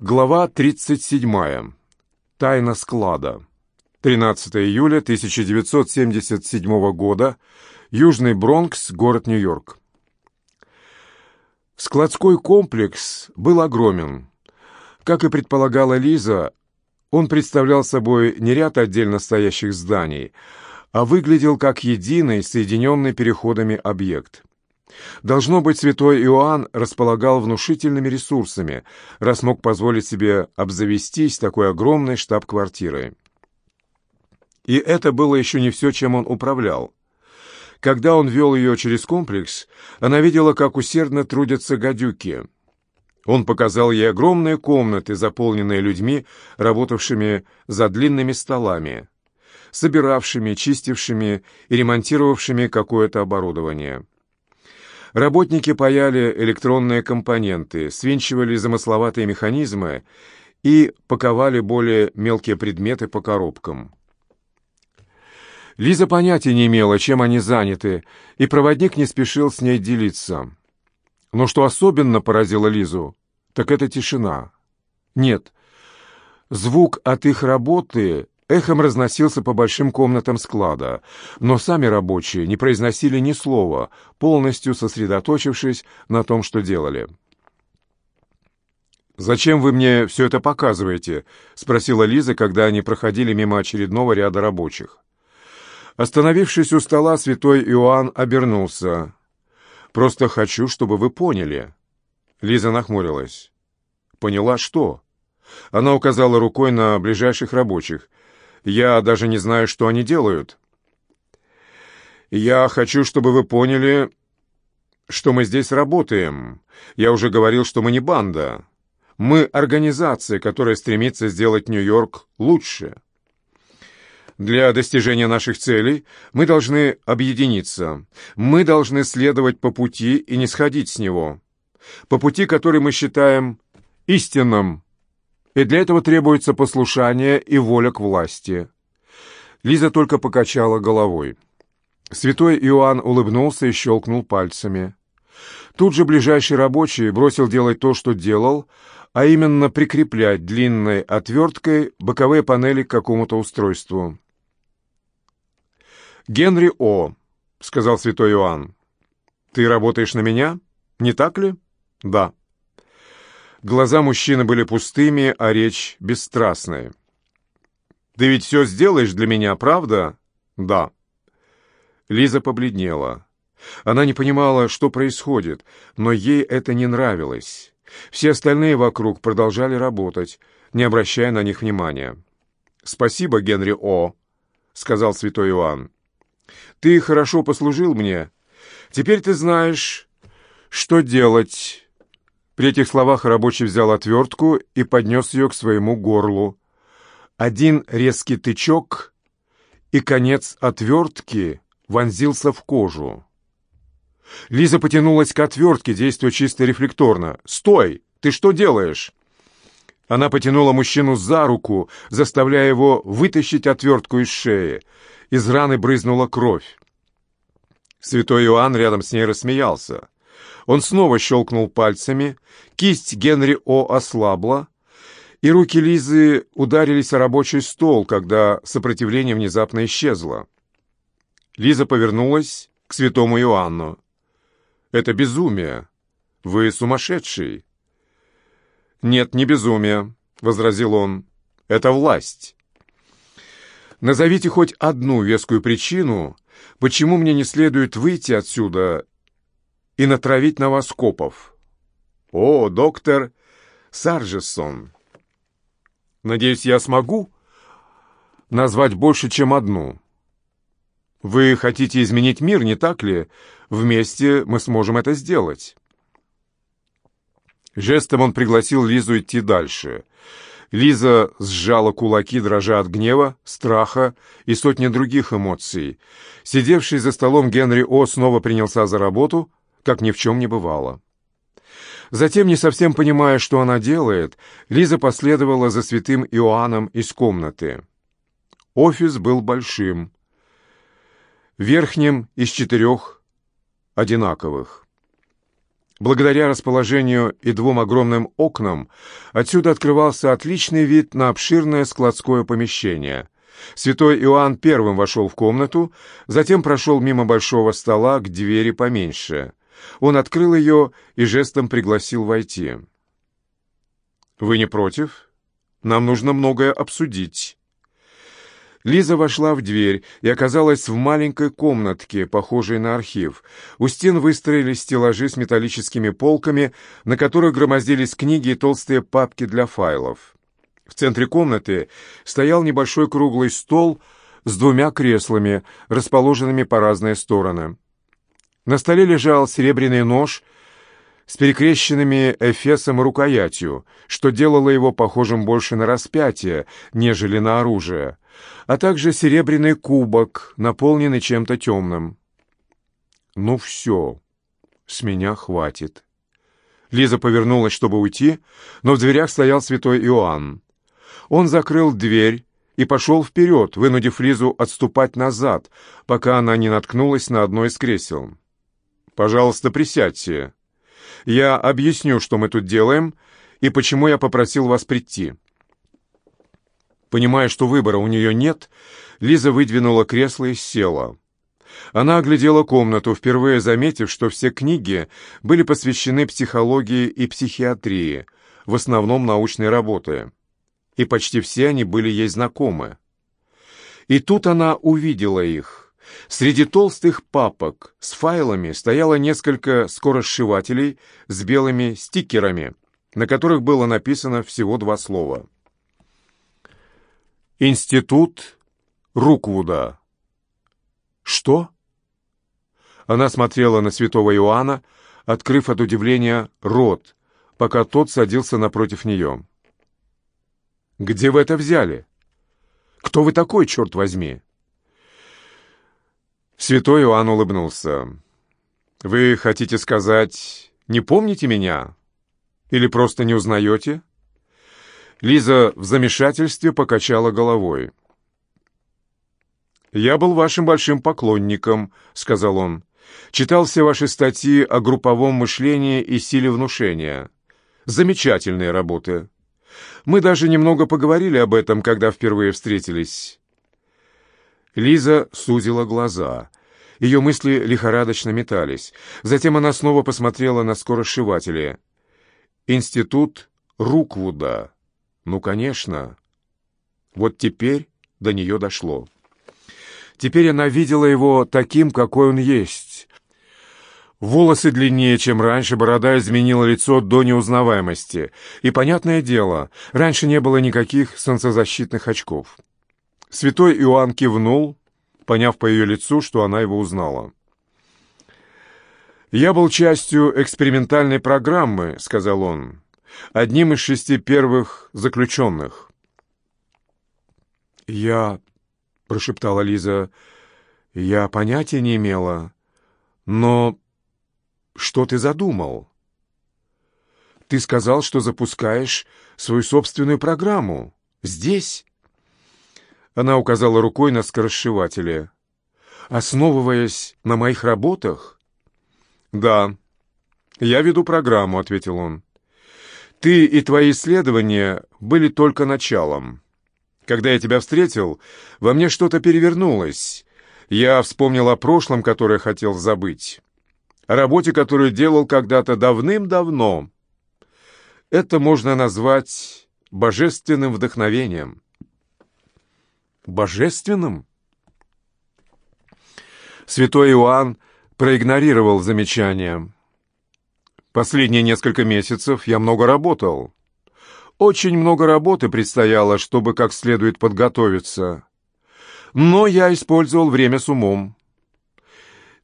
Глава 37. Тайна склада. 13 июля 1977 года. Южный Бронкс, город Нью-Йорк. Складской комплекс был огромен. Как и предполагала Лиза, он представлял собой не ряд отдельно стоящих зданий, а выглядел как единый, соединенный переходами объект. Должно быть, святой Иоанн располагал внушительными ресурсами, раз мог позволить себе обзавестись такой огромной штаб-квартирой. И это было еще не все, чем он управлял. Когда он вел ее через комплекс, она видела, как усердно трудятся гадюки. Он показал ей огромные комнаты, заполненные людьми, работавшими за длинными столами, собиравшими, чистившими и ремонтировавшими какое-то оборудование. Работники паяли электронные компоненты, свинчивали замысловатые механизмы и паковали более мелкие предметы по коробкам. Лиза понятия не имела, чем они заняты, и проводник не спешил с ней делиться. Но что особенно поразило Лизу, так это тишина. Нет, звук от их работы эхом разносился по большим комнатам склада, но сами рабочие не произносили ни слова, полностью сосредоточившись на том, что делали. «Зачем вы мне все это показываете?» — спросила Лиза, когда они проходили мимо очередного ряда рабочих. Остановившись у стола, святой Иоанн обернулся. «Просто хочу, чтобы вы поняли». Лиза нахмурилась. «Поняла что?» Она указала рукой на ближайших рабочих. Я даже не знаю, что они делают. Я хочу, чтобы вы поняли, что мы здесь работаем. Я уже говорил, что мы не банда. Мы организация, которая стремится сделать Нью-Йорк лучше. Для достижения наших целей мы должны объединиться. Мы должны следовать по пути и не сходить с него. По пути, который мы считаем истинным и для этого требуется послушание и воля к власти. Лиза только покачала головой. Святой Иоанн улыбнулся и щелкнул пальцами. Тут же ближайший рабочий бросил делать то, что делал, а именно прикреплять длинной отверткой боковые панели к какому-то устройству. «Генри О», — сказал святой Иоанн, — «ты работаешь на меня, не так ли?» «Да». Глаза мужчины были пустыми, а речь бесстрастной. «Ты ведь все сделаешь для меня, правда?» «Да». Лиза побледнела. Она не понимала, что происходит, но ей это не нравилось. Все остальные вокруг продолжали работать, не обращая на них внимания. «Спасибо, Генри О», — сказал святой Иоанн. «Ты хорошо послужил мне. Теперь ты знаешь, что делать». При этих словах рабочий взял отвертку и поднес ее к своему горлу. Один резкий тычок, и конец отвертки вонзился в кожу. Лиза потянулась к отвертке, действуя чисто рефлекторно. «Стой! Ты что делаешь?» Она потянула мужчину за руку, заставляя его вытащить отвертку из шеи. Из раны брызнула кровь. Святой Иоанн рядом с ней рассмеялся. Он снова щелкнул пальцами, кисть Генри О. ослабла, и руки Лизы ударились о рабочий стол, когда сопротивление внезапно исчезло. Лиза повернулась к святому Иоанну. «Это безумие. Вы сумасшедший». «Нет, не безумие», — возразил он. «Это власть». «Назовите хоть одну вескую причину, почему мне не следует выйти отсюда и натравить на вас копов. О, доктор Саржесон. Надеюсь, я смогу назвать больше, чем одну. Вы хотите изменить мир, не так ли? Вместе мы сможем это сделать. Жестом он пригласил Лизу идти дальше. Лиза сжала кулаки, дрожа от гнева, страха и сотни других эмоций. Сидевший за столом Генри О. снова принялся за работу, как ни в чем не бывало. Затем, не совсем понимая, что она делает, Лиза последовала за святым Иоанном из комнаты. Офис был большим, верхним из четырех одинаковых. Благодаря расположению и двум огромным окнам отсюда открывался отличный вид на обширное складское помещение. Святой Иоанн первым вошел в комнату, затем прошел мимо большого стола к двери поменьше. Он открыл ее и жестом пригласил войти. «Вы не против? Нам нужно многое обсудить». Лиза вошла в дверь и оказалась в маленькой комнатке, похожей на архив. У стен выстроились стеллажи с металлическими полками, на которых громоздились книги и толстые папки для файлов. В центре комнаты стоял небольшой круглый стол с двумя креслами, расположенными по разные стороны. На столе лежал серебряный нож с перекрещенными эфесом рукоятью, что делало его похожим больше на распятие, нежели на оружие а также серебряный кубок, наполненный чем-то темным. «Ну все, с меня хватит». Лиза повернулась, чтобы уйти, но в дверях стоял святой Иоанн. Он закрыл дверь и пошел вперед, вынудив Лизу отступать назад, пока она не наткнулась на одно из кресел. «Пожалуйста, присядьте. Я объясню, что мы тут делаем и почему я попросил вас прийти». Понимая, что выбора у нее нет, Лиза выдвинула кресло и села. Она оглядела комнату, впервые заметив, что все книги были посвящены психологии и психиатрии, в основном научной работы. И почти все они были ей знакомы. И тут она увидела их. Среди толстых папок с файлами стояло несколько скоросшивателей с белыми стикерами, на которых было написано всего два слова — Институт Руквуда. Что? Она смотрела на святого Иоанна, открыв от удивления рот, пока тот садился напротив нее. «Где вы это взяли? Кто вы такой, черт возьми?» Святой Иоанн улыбнулся. «Вы хотите сказать, не помните меня? Или просто не узнаете?» Лиза в замешательстве покачала головой. «Я был вашим большим поклонником», — сказал он. «Читал все ваши статьи о групповом мышлении и силе внушения. Замечательные работы. Мы даже немного поговорили об этом, когда впервые встретились». Лиза сузила глаза. Ее мысли лихорадочно метались. Затем она снова посмотрела на скоросшиватели. «Институт Руквуда». Ну, конечно. Вот теперь до нее дошло. Теперь она видела его таким, какой он есть. Волосы длиннее, чем раньше, борода изменила лицо до неузнаваемости. И, понятное дело, раньше не было никаких солнцезащитных очков. Святой Иоанн кивнул, поняв по ее лицу, что она его узнала. «Я был частью экспериментальной программы», — сказал он одним из шести первых заключенных. «Я...» — прошептала Лиза. «Я понятия не имела. Но что ты задумал?» «Ты сказал, что запускаешь свою собственную программу. Здесь?» Она указала рукой на скоросшивателе. «Основываясь на моих работах?» «Да, я веду программу», — ответил он. Ты и твои исследования были только началом. Когда я тебя встретил, во мне что-то перевернулось. Я вспомнил о прошлом, которое хотел забыть. О работе, которую делал когда-то давным-давно. Это можно назвать божественным вдохновением. Божественным? Святой Иоанн проигнорировал замечание. Последние несколько месяцев я много работал. Очень много работы предстояло, чтобы как следует подготовиться. Но я использовал время с умом.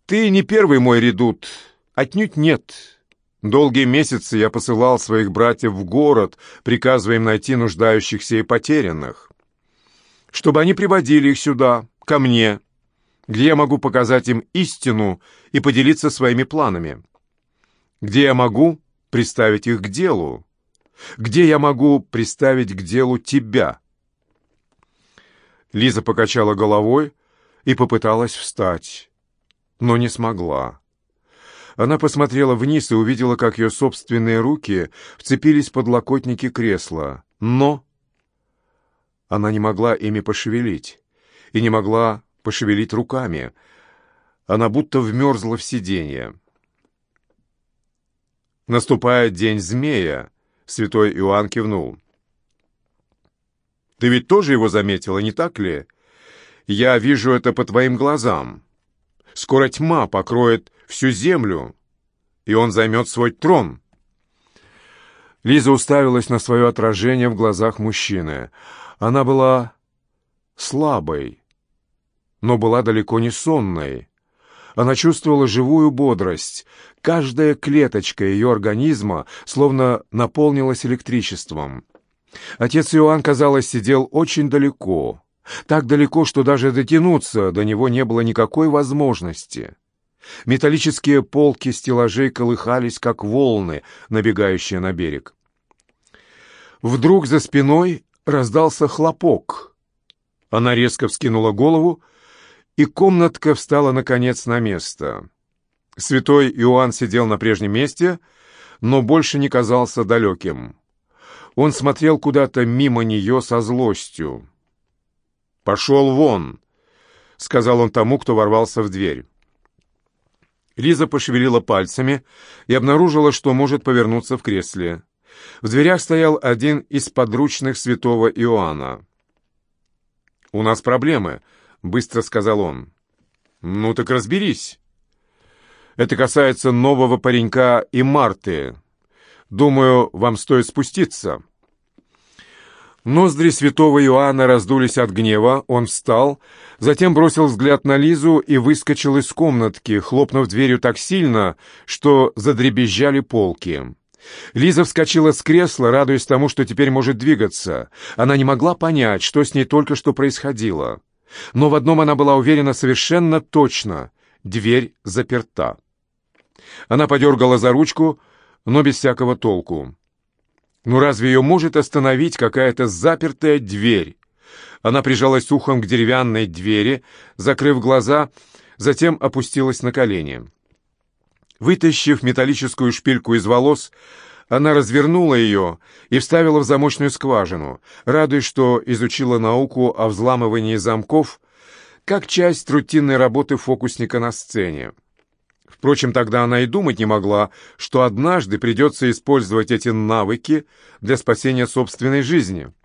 Ты не первый мой редут, отнюдь нет. Долгие месяцы я посылал своих братьев в город, приказывая им найти нуждающихся и потерянных. Чтобы они приводили их сюда, ко мне, где я могу показать им истину и поделиться своими планами где я могу приставить их к делу, где я могу приставить к делу тебя. Лиза покачала головой и попыталась встать, но не смогла. Она посмотрела вниз и увидела, как ее собственные руки вцепились в подлокотники кресла. Но она не могла ими пошевелить и не могла пошевелить руками. Она будто вмерзла в сиденье. Наступает день змея, святой Иоанн кивнул. Ты ведь тоже его заметила, не так ли? Я вижу это по твоим глазам. Скоро тьма покроет всю землю, и он займет свой трон. Лиза уставилась на свое отражение в глазах мужчины. Она была слабой, но была далеко не сонной. Она чувствовала живую бодрость. Каждая клеточка ее организма словно наполнилась электричеством. Отец Иоанн, казалось, сидел очень далеко. Так далеко, что даже дотянуться до него не было никакой возможности. Металлические полки стеллажей колыхались, как волны, набегающие на берег. Вдруг за спиной раздался хлопок. Она резко вскинула голову, и комнатка встала, наконец, на место. Святой Иоанн сидел на прежнем месте, но больше не казался далеким. Он смотрел куда-то мимо нее со злостью. «Пошел вон!» — сказал он тому, кто ворвался в дверь. Лиза пошевелила пальцами и обнаружила, что может повернуться в кресле. В дверях стоял один из подручных святого Иоанна. «У нас проблемы», — быстро сказал он. «Ну так разберись. Это касается нового паренька и Марты. Думаю, вам стоит спуститься». Ноздри святого Иоанна раздулись от гнева, он встал, затем бросил взгляд на Лизу и выскочил из комнатки, хлопнув дверью так сильно, что задребезжали полки. Лиза вскочила с кресла, радуясь тому, что теперь может двигаться. Она не могла понять, что с ней только что происходило. Но в одном она была уверена совершенно точно — дверь заперта. Она подергала за ручку, но без всякого толку. Ну разве ее может остановить какая-то запертая дверь? Она прижалась ухом к деревянной двери, закрыв глаза, затем опустилась на колени. Вытащив металлическую шпильку из волос, она развернула ее и вставила в замочную скважину, радуясь, что изучила науку о взламывании замков как часть рутинной работы фокусника на сцене. Впрочем, тогда она и думать не могла, что однажды придется использовать эти навыки для спасения собственной жизни –